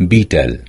بيتل